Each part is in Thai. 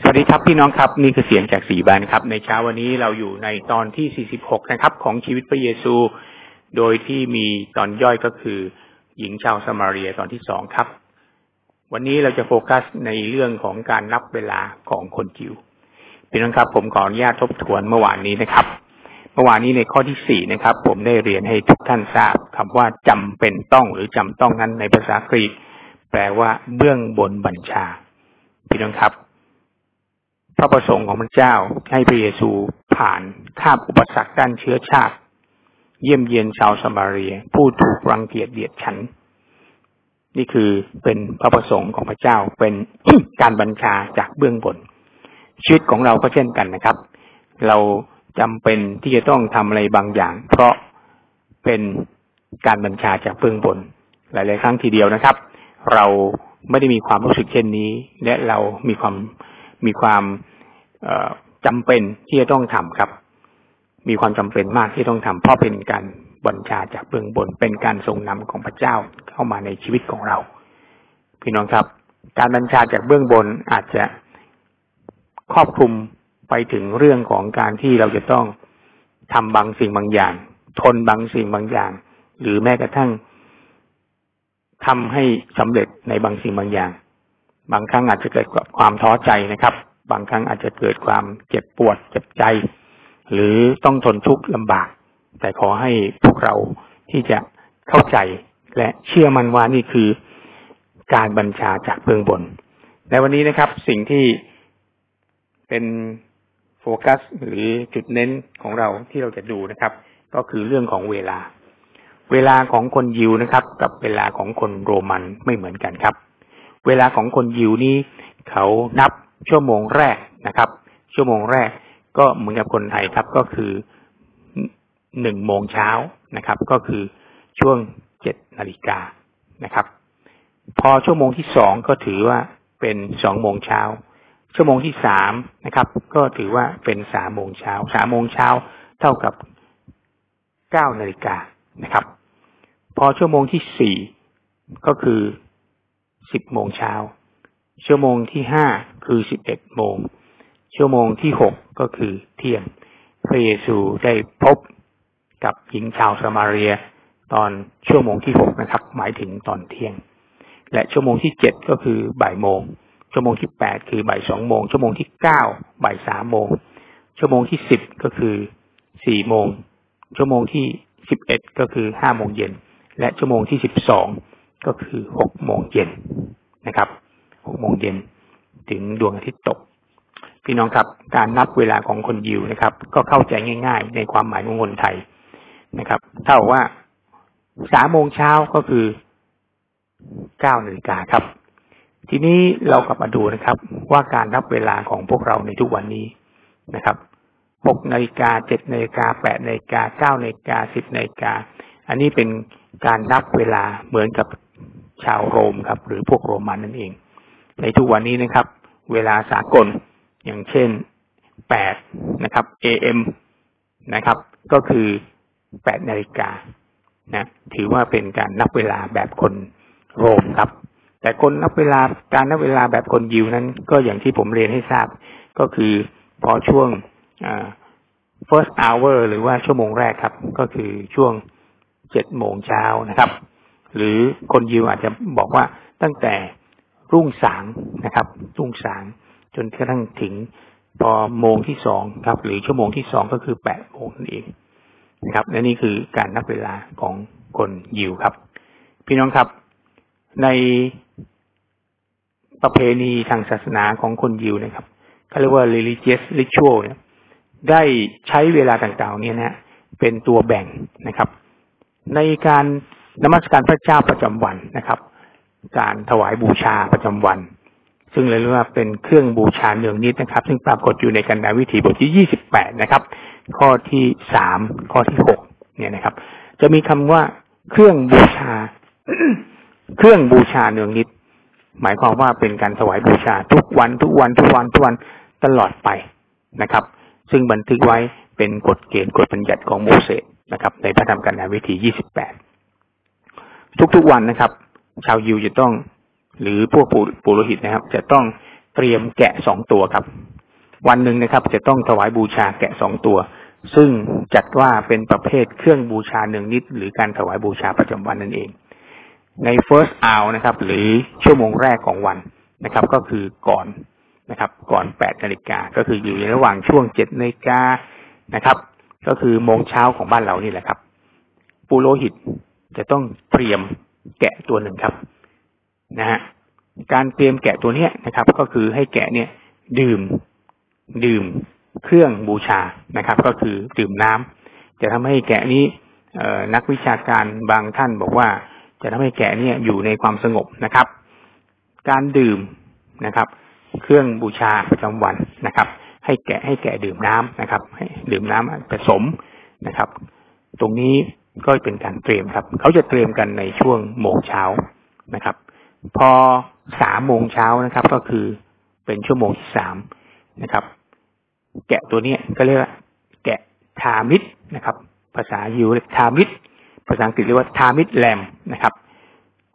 สวัสดีครับพี่น้องครับนี่คือเสียงจากสีบานครับ ในเช้าวันนี้เราอยู่ในตอนที่ 46 นะครับ ของชีวิตพระเยซู โดยที่มีตอนย่อยก็คือ หญิงชาวสมาเรียตอนที่สองครับ วันนี้เราจะโฟกัสในเรื่องของการนับเวลาของคนจิวพี่น้องครับ ผมขออนุญาตทบทวนเมื่อวานนี้นะครับ เมื่อวานนี้ในข้อที่สี่นะครับ ผมได้เรียนให้ทุกท่านทราบคำว่าจำเป็นต้องหรือจำต้องนั้นในภาษากรีก แปลว่าเบื้องบนบัญชาพี่น้องครับ พระประสงค์ของพระเจ้าให้พระเยซูผ่านข้ามอุปสรรคด้านเชื้อชาติ เยี่ยมเยียนชาวสมาเรีย ผู้ถูกรังเกียจเดียดฉัน นี่คือเป็นพระประสงค์ของพระเจ้าเป็นการบัญชาจากเบื้องบน ชีวิตของเราก็เช่นกันนะครับ เราจำเป็นที่จะต้องทำอะไรบางอย่าง เพราะเป็นการบัญชาจากเบื้องบน หลาย ๆ ครั้งทีเดียวนะครับ เราไม่ได้มีความรู้สึกเช่นนี้ และเรามีความ มีความจำเป็นที่จะต้องทำครับ มีความจำเป็นมากที่ต้องทำเพราะเป็นการบัญชาจากเบื้องบน เป็นการทรงนำของพระเจ้าเข้ามาในชีวิตของเรา พี่น้องครับ การบัญชาจากเบื้องบนอาจจะครอบคลุมไปถึงเรื่องของการที่เราจะต้องทำบางสิ่งบางอย่าง ทนบางสิ่งบางอย่าง หรือแม้กระทั่งทำให้สำเร็จในบางสิ่งบางอย่าง บางครั้งอาจจะเกิดความท้อใจนะครับ บางครั้งอาจจะเกิดความเจ็บปวดเจ็บใจ หรือต้องทนทุกข์ลำบาก แต่ขอให้พวกเราที่จะเข้าใจและเชื่อมันว่านี่คือการบัญชาจากเบื้องบน ในวันนี้นะครับ สิ่งที่เป็นโฟกัสหรือจุดเน้นของเราที่เราจะดูนะครับ ก็คือเรื่องของเวลา เวลาของคนยิวนะครับ กับเวลาของคนโรมันไม่เหมือนกันครับ เวลาของคนยิวนี้เขานับชั่วโมงแรกนะครับ ชั่วโมงแรกก็เหมือนกับคนไทยครับก็คือหนึ่งโมงเช้านะครับ ก็คือช่วงเจ็ดนาฬิกานะครับ พอชั่วโมงที่สองก็ถือว่าเป็นสองโมงเช้าชั่วโมงที่สามนะครับ ก็ถือว่าเป็นสามโมงเช้าสามโมงเช้าเท่ากับเก้านาฬิกานะครับ พอชั่วโมงที่สี่ก็คือ สิบโมงเช้า ชั่วโมงที่ห้าคือสิบเอ็ดโมง ชั่วโมงที่หกก็คือเที่ยง พระเยซูได้พบกับหญิงชาวสมาเรีย ตอนชั่วโมงที่หกนะครับ หมายถึงตอนเที่ยง และชั่วโมงที่เจ็ดก็คือบ่ายโมง ชั่วโมงที่แปดคือบ่ายสองโมง ชั่วโมงที่เก้าบ่ายสามโมง ชั่วโมงที่สิบก็คือสี่โมง ชั่วโมงที่สิบเอ็ดก็คือห้าโมงเย็น และชั่วโมงที่สิบสอง ก็คือหกโมงเย็นนะครับหกโมงเย็นถึงดวงอาทิตย์ตก พี่น้องครับ การนับเวลาของคนยิวนะครับ ก็เข้าใจง่าย ๆ ในความหมายของคนไทยนะครับ เท่าว่าสามโมงเช้าก็คือเก้านาฬิกาครับ ทีนี้เรากลับมาดูนะครับ ว่าการนับเวลาของพวกเราในทุกวันนี้นะครับหกนาฬิกาเจ็ดนาฬิกาแปดนาฬิกาเก้านาฬิกาสิบนาฬิกา อันนี้เป็นการนับเวลาเหมือนกับ ชาวโรมครับ หรือพวกโรมันนั่นเอง ในทุกวันนี้นะครับ เวลาสากลอย่างเช่นแปดนะครับ AM นะครับ ก็คือแปดนาฬิกานะถือว่าเป็นการนับเวลาแบบคนโรมครับ แต่คนนับเวลาการนับเวลาแบบคนยิวนั้น ก็อย่างที่ผมเรียนให้ทราบ ก็คือพอช่วง first hour หรือว่าชั่วโมงแรกครับ ก็คือช่วงเจ็ดโมงเช้านะครับ หรือคนยิวอาจจะบอกว่าตั้งแต่รุ่งสางนะครับ รุ่งสางจนกระทั่งถึงพอโมงที่สองครับ หรือชั่วโมงที่สองก็คือแปดโมงนั่นเองนะครับและนี่คือการนับเวลาของคนยิวครับ พี่น้องครับ ในประเพณีทางศาสนาของคนยิวนะครับเขาเรียกว่า religious ritual เนี่ยได้ใช้เวลาต่างๆเนี่ยนะเป็นตัวแบ่งนะครับ ในการ นมัสการพระเจ้าประจำวันนะครับ การถวายบูชาประจำวัน ซึ่งเรียกว่าเป็นเครื่องบูชาเนืองนิดนะครับ ซึ่งปรากฏอยู่ในกันดาวิถีบทที่ยี่สิบแปดนะครับ ข้อที่สามข้อที่หกเนี่ยนะครับ จะมีคำว่าเครื่องบูชา เครื่องบูชาเนืองนิด หมายความว่าเป็นการถวายบูชาทุกวันทุกวันทุกวันทุกวันตลอดไปนะครับ ซึ่งบันทึกไว้เป็นกฎเกณฑ์กฎบัญญัติของโมเสสนะครับ ในพระธรรมกันดาวิถียี่สิบแปด ทุกๆวันนะครับ ชาวยิวจะต้อง หรือพวกปุโรหิตนะครับ จะต้องเตรียมแกะสองตัวครับ วันหนึ่งนะครับ จะต้องถวายบูชาแกะสองตัว ซึ่งจัดว่าเป็นประเภทเครื่องบูชาหนึ่งนิด หรือการถวายบูชาประจำวันนั่นเอง ใน first hour นะครับ หรือชั่วโมงแรกของวันนะครับ ก็คือก่อนนะครับ ก่อนแปดนาฬิกาก็คืออยู่ในระหว่างช่วงเจ็ดนาฬิกานะครับ ก็คือโมงเช้าของบ้านเรานี่แหละครับ ปุโรหิต จะต้องเตรียมแกะตัวหนึ่งครับนะฮะการเตรียมแกะตัวเนี้ยนะครับ ก็คือให้แกะเนี่ย ดื่ม ดื่มเครื่องบูชานะครับ ก็คือดื่มน้ำจะทำให้แกะนี้นักวิชาการบางท่านบอกว่า จะทำให้แกะเนี่ยอยู่ในความสงบนะครับ การดื่มนะครับ เครื่องบูชาประจำวันนะครับ ให้แกะให้แกะดื่มน้ำนะครับ ให้ดื่มน้ำผสมนะครับ ตรงนี้ ก็เป็นการเตรียมครับ เขาจะเตรียมกันในช่วงโมงเช้านะครับ พอสามโมงเช้านะครับ ก็คือเป็นชั่วโมงที่สามนะครับ แกะตัวนี้ก็เรียกว่า แกะทามิดนะครับ ภาษายูเรียกทามิดภาษาอังกฤษเรียกว่าทามิดแลมนะครับ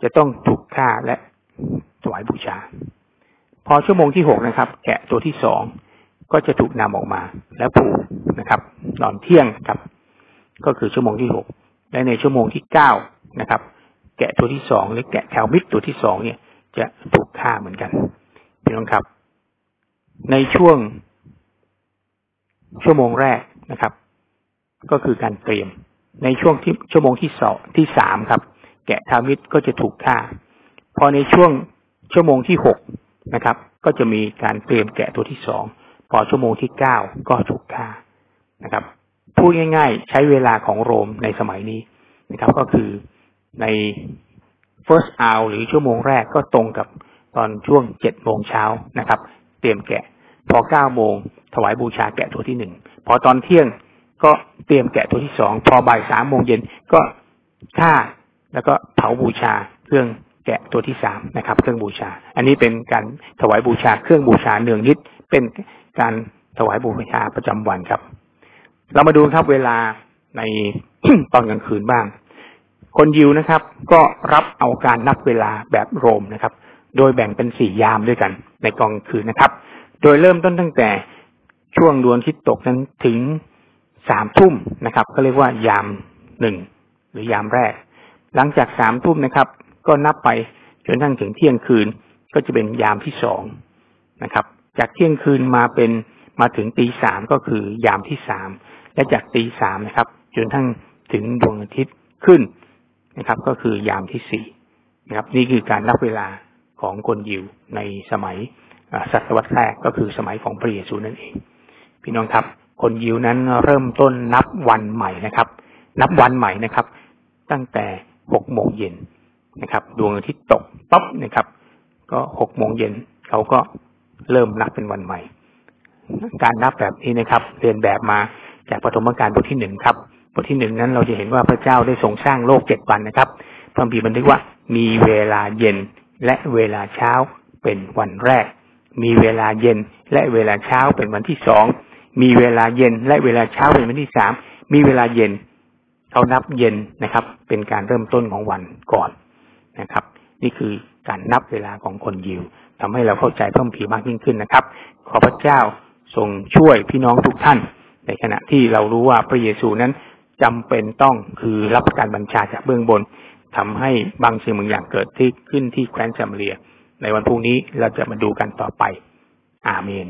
จะต้องถูกฆ่าและถวายบูชา พอชั่วโมงที่หกนะครับ แกะตัวที่สองก็จะถูกนำออกมาแล้วผูกนะครับตอนเที่ยงครับ ก็คือชั่วโมงที่หก และในชั่วโมงที่เก้านะครับ แกะตัวที่สองหรือแกะแคลมิดตัวที่สองเนี่ย จะถูกฆ่าเหมือนกันพี่น้องครับ ในช่วงชั่วโมงแรกนะครับ ก็คือการเตรียม ในช่วงที่ชั่วโมงที่สองที่สามครับ แกะทามิดก็จะถูกฆ่า พอในช่วงชั่วโมงที่หกนะครับ ก็จะมีการเตรียมแกะตัวที่สองพอชั่วโมงที่เก้าก็ถูกฆ่านะครับ พูดง่ายๆ ใช้เวลาของโรมในสมัยนี้นะครับ ก็คือใน first hour หรือชั่วโมงแรกก็ตรงกับตอนช่วงเจ็ดโมงเช้านะครับ เตรียมแกะ พอเก้าโมงถวายบูชาแกะตัวที่หนึ่งพอตอนเที่ยงก็เตรียมแกะตัวที่สองพอบ่ายสามโมงเย็นก็ฆ่าแล้วก็เผาบูชาเครื่องแกะตัวที่สามนะครับ เครื่องบูชา อันนี้เป็นการถวายบูชาเครื่องบูชาเนืองนิดเป็นการถวายบูชาประจำวันครับ เรามาดูครับเวลาในตอนกลางคืนบ้าง คนยิวนะครับ ก็รับเอาการนับเวลาแบบโรมนะครับ โดยแบ่งเป็นสี่ยามด้วยกัน ในกองคืนนะครับ โดยเริ่มต้นตั้งแต่ช่วงดวงทิศตกนั้นถึงสามทุ่มนะครับก็เรียกว่ายามหนึ่งหรือยามแรก หลังจากสามทุ่มนะครับ ก็นับไปจนทั้งถึงเที่ยงคืนก็จะเป็นยามที่สองนะครับ จากเที่ยงคืนมาเป็นมาถึงตีสามก็คือยามที่สาม และจากตีสามนะครับ จนทั้งถึงดวงอาทิตย์ขึ้นนะครับ ก็คือยามที่สี่นะครับ นี่คือการนับเวลาของคนยิวในสมัยศตวรรษแรกก็คือสมัยของพระเยซูนั่นเอง พี่น้องครับ คนยิวนั้นเริ่มต้นนับวันใหม่นะครับ นับวันใหม่นะครับ ตั้งแต่หกโมงเย็นนะครับ ดวงอาทิตย์ตกปั๊บนะครับ ก็หกโมงเย็นเขาก็เริ่มนับเป็นวันใหม่ การนับแบบนี้นะครับ เรียนแบบมา จากปฐมกาลบทที่หนึ่งครับ บทที่หนึ่งนั้นเราจะเห็นว่าพระเจ้าได้ทรงสร้างโลกเจ็ดวันนะครับพระบีบันทึกว่ามีเวลาเย็นและเวลาเช้าเป็นวันแรก มีเวลาเย็นและเวลาเช้าเป็นวันที่สองมีเวลาเย็นและเวลาเช้าเป็นวันที่สามมีเวลาเย็นเขานับเย็นนะครับ เป็นการเริ่มต้นของวันก่อนนะครับ นี่คือการนับเวลาของคนยิวทำให้เราเข้าใจเพิ่มผีมากยิ่งขึ้นนะครับ ขอพระเจ้าทรงช่วยพี่น้องทุกท่าน ในขณะที่เรารู้ว่าพระเยซูนั้นจำเป็นต้องคือรับการบัญชาจากเบื้องบนทำให้บางสิ่งบางอย่างเกิดที่ขึ้นที่แคว้นซามเรีย ในวันพรุ่งนี้เราจะมาดูกันต่อไป อาเมน